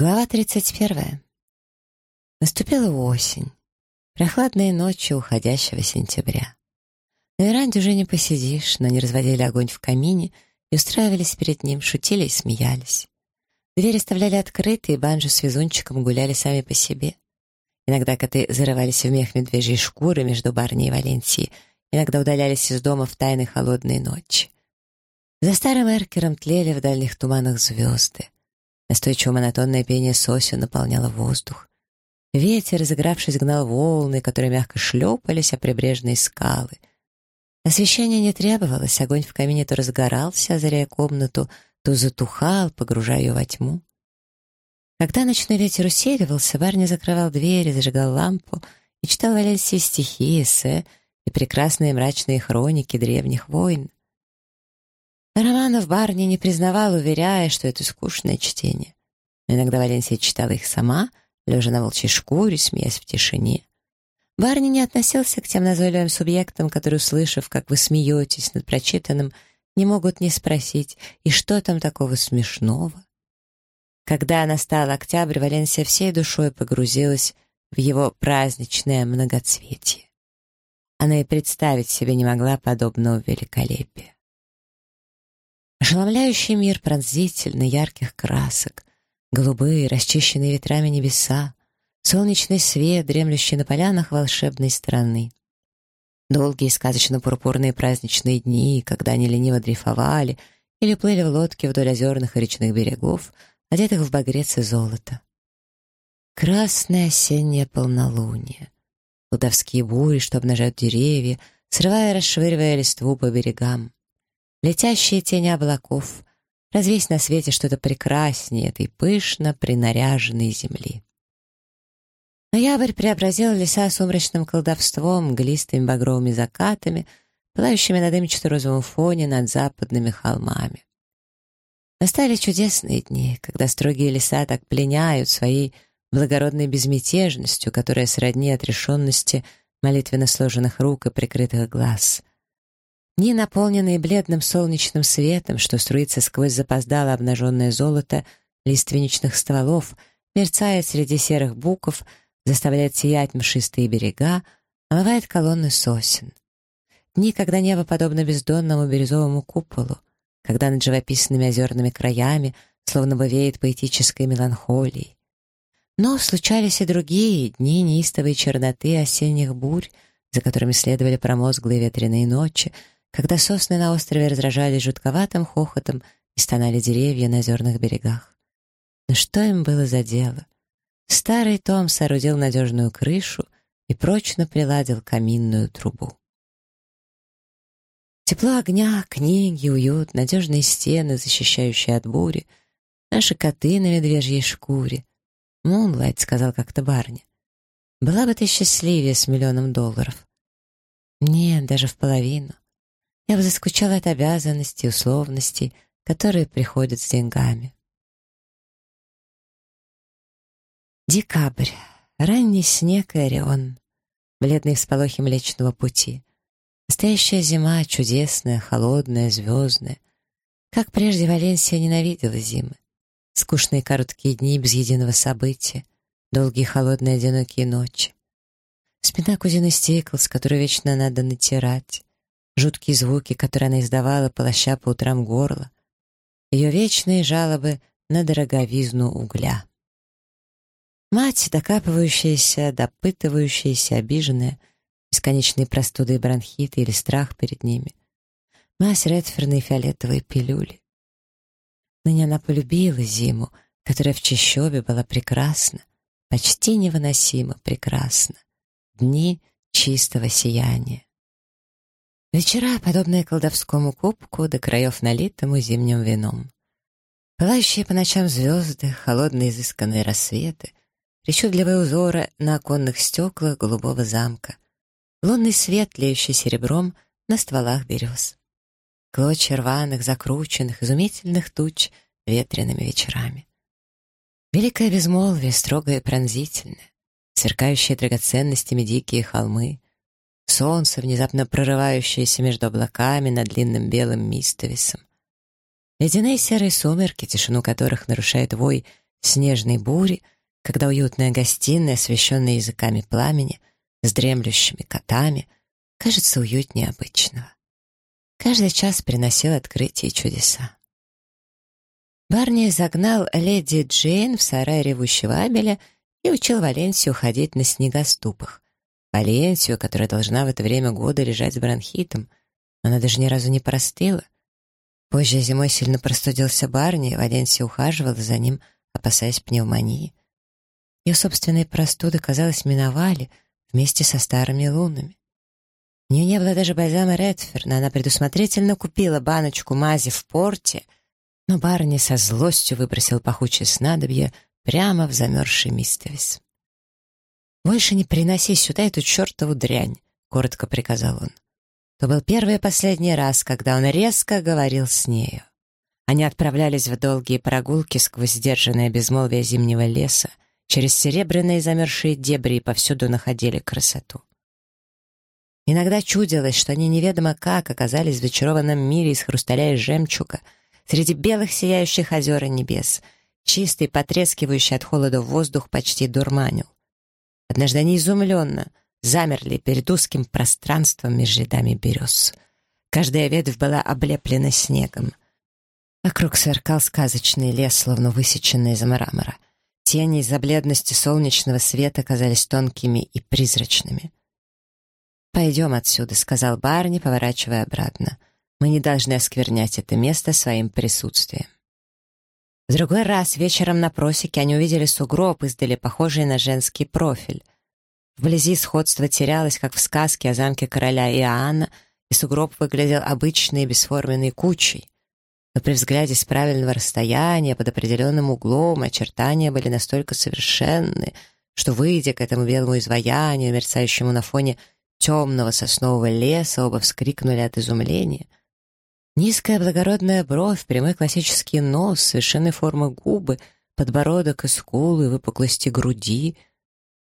Глава 31. Наступила осень. Прохладные ночи уходящего сентября. На веранде уже не посидишь, но не разводили огонь в камине и устраивались перед ним, шутили и смеялись. Двери оставляли открытые, и банджо с везунчиком гуляли сами по себе. Иногда коты зарывались в мех медвежьей шкуры между Барни и Валенсией, иногда удалялись из дома в тайны холодной ночи. За старым эркером тлели в дальних туманах звезды. Настойчиво монотонное пение сосен наполняло воздух. Ветер, разыгравшись, гнал волны, которые мягко шлепались о прибрежные скалы. Освещения не требовалось, огонь в камине то разгорался, озаряя комнату, то затухал, погружая ее во тьму. Когда ночной ветер усиливался, Барни закрывал дверь, зажигал лампу и читал Валенсии стихи, эссе и прекрасные мрачные хроники древних войн. Романов Барни не признавал, уверяя, что это скучное чтение. Но иногда Валенсия читала их сама, лежа на волчьей шкуре, смеясь в тишине. Барни не относился к тем назойливым субъектам, которые, услышав, как вы смеетесь над прочитанным, не могут не спросить, и что там такого смешного? Когда настал октябрь, Валенсия всей душой погрузилась в его праздничное многоцветие. Она и представить себе не могла подобного великолепия. Ошеломляющий мир пронзительный, ярких красок, голубые, расчищенные ветрами небеса, солнечный свет, дремлющий на полянах волшебной страны. Долгие сказочно-пурпурные праздничные дни, когда они лениво дрейфовали или плыли в лодке вдоль озерных и речных берегов, одетых в багрец и золото. Красное осеннее полнолуние. Лудовские бури, что обнажают деревья, срывая и расшвыривая листву по берегам летящие тени облаков, развесь на свете что-то прекраснее этой пышно принаряженной земли. Ноябрь преобразил леса сумрачным колдовством, глистыми багровыми закатами, пылающими на дымчато-розовом фоне над западными холмами. Настали чудесные дни, когда строгие леса так пленяют своей благородной безмятежностью, которая сродни отрешенности молитвенно сложенных рук и прикрытых глаз. Дни, наполненные бледным солнечным светом, что струится сквозь запоздало обнаженное золото лиственничных стволов, мерцает среди серых буков, заставляет сиять мшистые берега, омывает колонны сосен. Дни, когда небо подобно бездонному бирюзовому куполу, когда над живописными озерными краями словно бы веет поэтической меланхолией. Но случались и другие дни неистовой черноты осенних бурь, за которыми следовали промозглые ветреные ночи, когда сосны на острове разражались жутковатым хохотом и стонали деревья на озерных берегах. Но что им было за дело? Старый Том соорудил надежную крышу и прочно приладил каминную трубу. Тепло огня, книги, уют, надежные стены, защищающие от бури, наши коты на медвежьей шкуре. «Мунлайт», — сказал как-то Барни. «Была бы ты счастливее с миллионом долларов». «Нет, даже в половину. Я бы заскучала от обязанностей, условностей, которые приходят с деньгами. Декабрь. Ранний снег и орион. Бледные всполохи Млечного Пути. Настоящая зима, чудесная, холодная, звездная. Как прежде Валенсия ненавидела зимы. Скучные короткие дни без единого события, долгие холодные одинокие ночи. Спина кузины Стеклс, которую вечно надо натирать жуткие звуки, которые она издавала, полоща по утрам горло, ее вечные жалобы на дороговизну угля. Мать, докапывающаяся, допытывающаяся, обиженная, бесконечные простуды и бронхиты или страх перед ними. Мать редферные фиолетовые пилюли. Ныне она полюбила зиму, которая в чащобе была прекрасна, почти невыносимо прекрасна. Дни чистого сияния. Вечера, подобные колдовскому кубку, до краев налитому зимним вином. Пылающие по ночам звезды, холодные изысканные рассветы, причудливые узоры на оконных стеклах голубого замка, лунный свет, леющий серебром на стволах берез. Клочья рваных, закрученных, изумительных туч ветреными вечерами. Великое безмолвие, строгое и пронзительное, сверкающие драгоценностями дикие холмы, солнце, внезапно прорывающееся между облаками над длинным белым мистовисом. Ледяные серые сумерки, тишину которых нарушает вой снежной бури, когда уютная гостиная, освещенная языками пламени, с дремлющими котами, кажется уютнее обычного. Каждый час приносил открытие чудеса. Барни загнал леди Джейн в сарай ревущего Абеля и учил Валенсию ходить на снегоступах. Валенсию, которая должна в это время года лежать с бронхитом. Она даже ни разу не простыла. Позже зимой сильно простудился Барни, и Валенсия ухаживала за ним, опасаясь пневмонии. Ее собственные простуды, казалось, миновали вместе со старыми лунами. У нее не было даже бальзама Редферна, она предусмотрительно купила баночку мази в порте, но Барни со злостью выбросил пахучее снадобье прямо в замерзший мистовис. «Больше не приноси сюда эту чертову дрянь», — коротко приказал он. То был первый и последний раз, когда он резко говорил с нею. Они отправлялись в долгие прогулки сквозь сдержанное безмолвие зимнего леса, через серебряные замерзшие дебри и повсюду находили красоту. Иногда чудилось, что они неведомо как оказались в зачарованном мире из хрусталя и жемчуга, среди белых сияющих озер и небес. Чистый, потрескивающий от холода воздух почти дурманил. Однажды они изумленно замерли перед узким пространством между рядами берез. Каждая ветвь была облеплена снегом. Вокруг сверкал сказочный лес, словно высеченный из мрамора. Тени из-за бледности солнечного света казались тонкими и призрачными. «Пойдем отсюда», — сказал Барни, поворачивая обратно. «Мы не должны осквернять это место своим присутствием». В другой раз вечером на просеке они увидели сугроб, издали похожий на женский профиль. Вблизи сходство терялось, как в сказке о замке короля Иоанна, и сугроб выглядел обычной бесформенной кучей. Но при взгляде с правильного расстояния, под определенным углом, очертания были настолько совершенны, что, выйдя к этому белому изваянию, мерцающему на фоне темного соснового леса, оба вскрикнули от изумления — Низкая благородная бровь, прямой классический нос, совершенной формы губы, подбородок и скулы, выпуклости груди.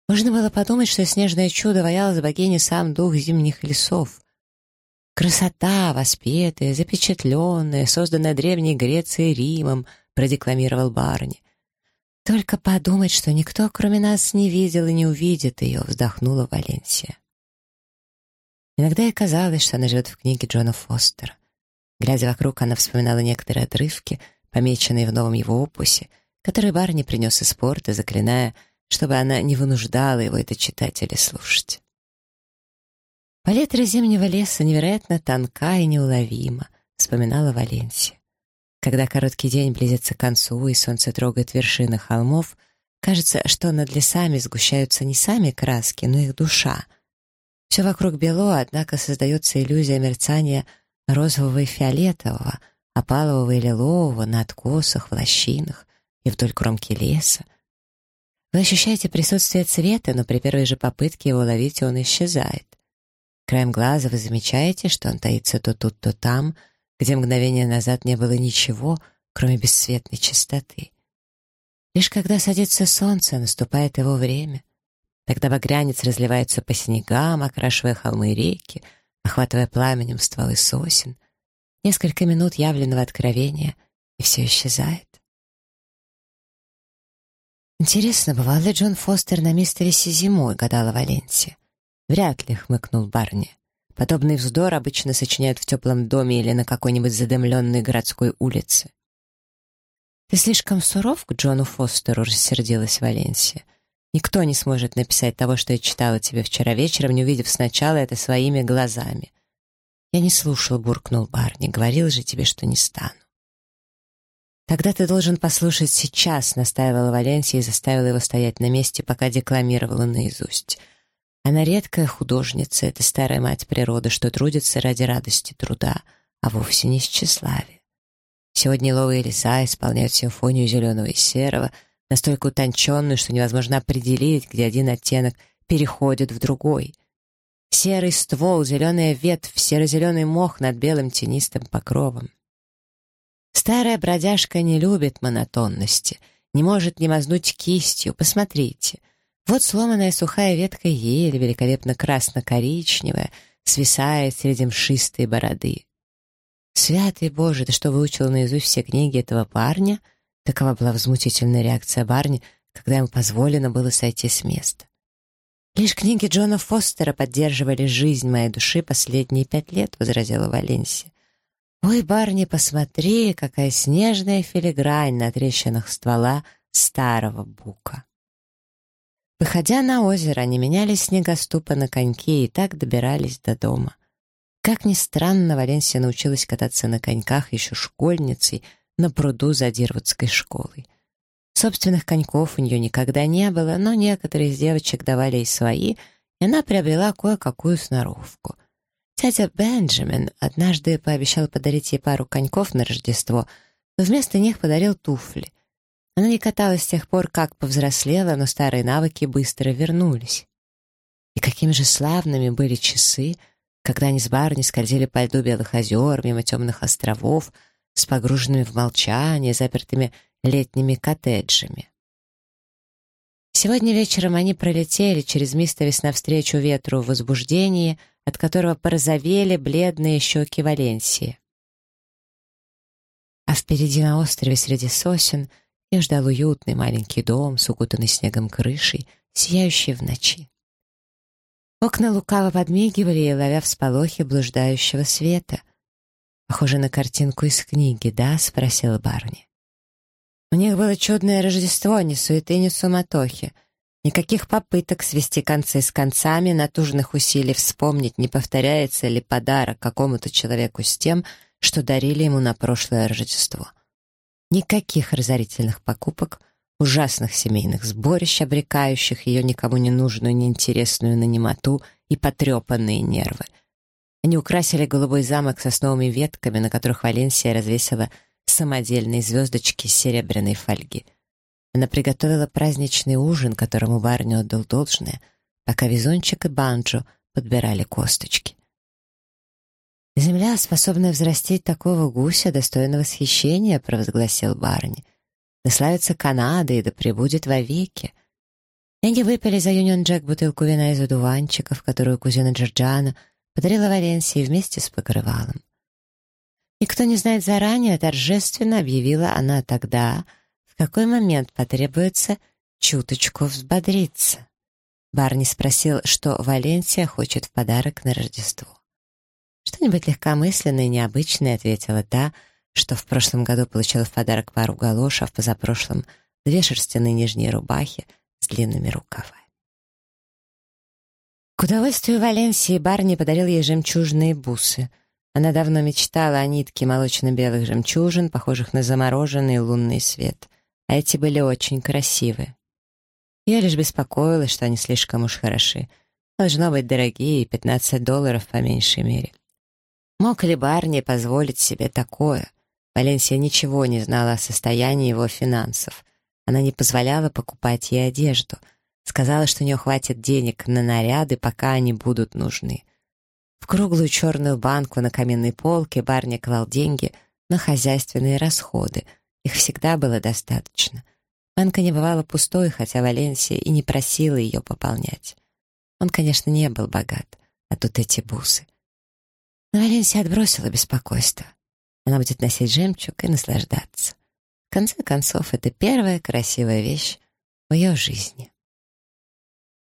Можно было подумать, что снежное чудо ваяло за богини сам дух зимних лесов. «Красота, воспетая, запечатленная, созданная Древней Грецией и Римом», — продекламировал Барни. «Только подумать, что никто, кроме нас, не видел и не увидит ее», — вздохнула Валенсия. Иногда ей казалось, что она живет в книге Джона Фостера. Глядя вокруг, она вспоминала некоторые отрывки, помеченные в новом его опусе, который Барни принес из порта, заклиная, чтобы она не вынуждала его это читать или слушать. «Палитра зимнего леса невероятно тонка и неуловима», — вспоминала Валенсия. Когда короткий день близится к концу и солнце трогает вершины холмов, кажется, что над лесами сгущаются не сами краски, но их душа. Все вокруг бело, однако создается иллюзия мерцания — розового и фиолетового, опалового и лилового на откосах, в лощинах и вдоль кромки леса. Вы ощущаете присутствие цвета, но при первой же попытке его ловить он исчезает. Краем глаза вы замечаете, что он таится то тут, то там, где мгновение назад не было ничего, кроме бесцветной чистоты. Лишь когда садится солнце, наступает его время. Тогда багрянец разливается по снегам, окрашивая холмы и реки, охватывая пламенем стволы сосен. Несколько минут явленного откровения, и все исчезает. «Интересно, бывал ли Джон Фостер на мистерисе зимой?» — гадала Валенсия. «Вряд ли», — хмыкнул Барни. «Подобный вздор обычно сочиняют в теплом доме или на какой-нибудь задымленной городской улице». «Ты слишком суров к Джону Фостеру?» — рассердилась Валенсия. Никто не сможет написать того, что я читала тебе вчера вечером, не увидев сначала это своими глазами. Я не слушал, буркнул Барни. Говорил же тебе, что не стану. Тогда ты должен послушать сейчас, настаивала Валенсия и заставила его стоять на месте, пока декламировала наизусть. Она редкая художница, это старая мать природы, что трудится ради радости труда, а вовсе не с тщеславия. Сегодня ловые леса исполняют симфонию зеленого и серого — настолько утонченную, что невозможно определить, где один оттенок переходит в другой. Серый ствол, зеленая ветвь, серо-зеленый мох над белым тенистым покровом. Старая бродяжка не любит монотонности, не может не мазнуть кистью. Посмотрите. Вот сломанная сухая ветка ели, великолепно красно-коричневая, свисает среди мшистой бороды. Святый Боже, ты что, выучил наизусть все книги этого парня? Такова была возмутительная реакция Барни, когда ему позволено было сойти с места. «Лишь книги Джона Фостера поддерживали жизнь моей души последние пять лет», — возразила Валенсия. «Ой, Барни, посмотри, какая снежная филигрань на трещинах ствола старого бука». Выходя на озеро, они меняли снегоступы на коньки и так добирались до дома. Как ни странно, Валенсия научилась кататься на коньках еще школьницей на пруду за Дирвудской школой. Собственных коньков у нее никогда не было, но некоторые из девочек давали ей свои, и она приобрела кое-какую сноровку. Тетя Бенджамин однажды пообещал подарить ей пару коньков на Рождество, но вместо них подарил туфли. Она не каталась с тех пор, как повзрослела, но старые навыки быстро вернулись. И какими же славными были часы, когда они с Барни скользили по льду Белых озер, мимо темных островов, с погруженными в молчание, запертыми летними коттеджами. Сегодня вечером они пролетели через Мистовис навстречу ветру в возбуждении, от которого порозовели бледные щеки Валенсии. А впереди на острове среди сосен их ждал уютный маленький дом с укутанной снегом крышей, сияющий в ночи. Окна лукаво подмигивали ловя всполохи блуждающего света. «Похоже на картинку из книги, да?» — спросил Барни. У них было чудное Рождество, ни суеты, ни суматохи. Никаких попыток свести концы с концами, натужных усилий вспомнить, не повторяется ли подарок какому-то человеку с тем, что дарили ему на прошлое Рождество. Никаких разорительных покупок, ужасных семейных сборищ, обрекающих ее никому не нужную, неинтересную нанимоту и потрепанные нервы. Они украсили голубой замок сосновыми ветками, на которых Валенсия развесила самодельные звездочки серебряной фольги. Она приготовила праздничный ужин, которому Барни отдал должное, пока Везунчик и Банджо подбирали косточки. «Земля, способная взрастить такого гуся, достойного восхищения», — провозгласил Барни. «Да славится Канада и да пребудет вовеки». Они выпили за Юнион Джек бутылку вина из одуванчиков, которую кузина Джорджана подарила Валенсии вместе с покрывалом. И кто не знает заранее, торжественно объявила она тогда, в какой момент потребуется чуточку взбодриться. Барни спросил, что Валенсия хочет в подарок на Рождество. «Что-нибудь легкомысленное и необычное», — ответила та, что в прошлом году получила в подарок пару галош, а в позапрошлом — две шерстяные нижние рубахи с длинными рукавами. К удовольствию Валенсии Барни подарил ей жемчужные бусы — она давно мечтала о нитке молочно-белых жемчужин, похожих на замороженный лунный свет. А эти были очень красивые. Я лишь беспокоилась, что они слишком уж хороши. Должно быть дорогие, 15 долларов по меньшей мере. Мог ли Барни позволить себе такое? Валенсия ничего не знала о состоянии его финансов. Она не позволяла покупать ей одежду. Сказала, что у нее хватит денег на наряды, пока они будут нужны. В круглую черную банку на каменной полке Барни клал деньги на хозяйственные расходы. Их всегда было достаточно. Банка не бывала пустой, хотя Валенсия и не просила ее пополнять. Он, конечно, не был богат, а тут эти бусы. Но Валенсия отбросила беспокойство. Она будет носить жемчуг и наслаждаться. В конце концов, это первая красивая вещь в ее жизни.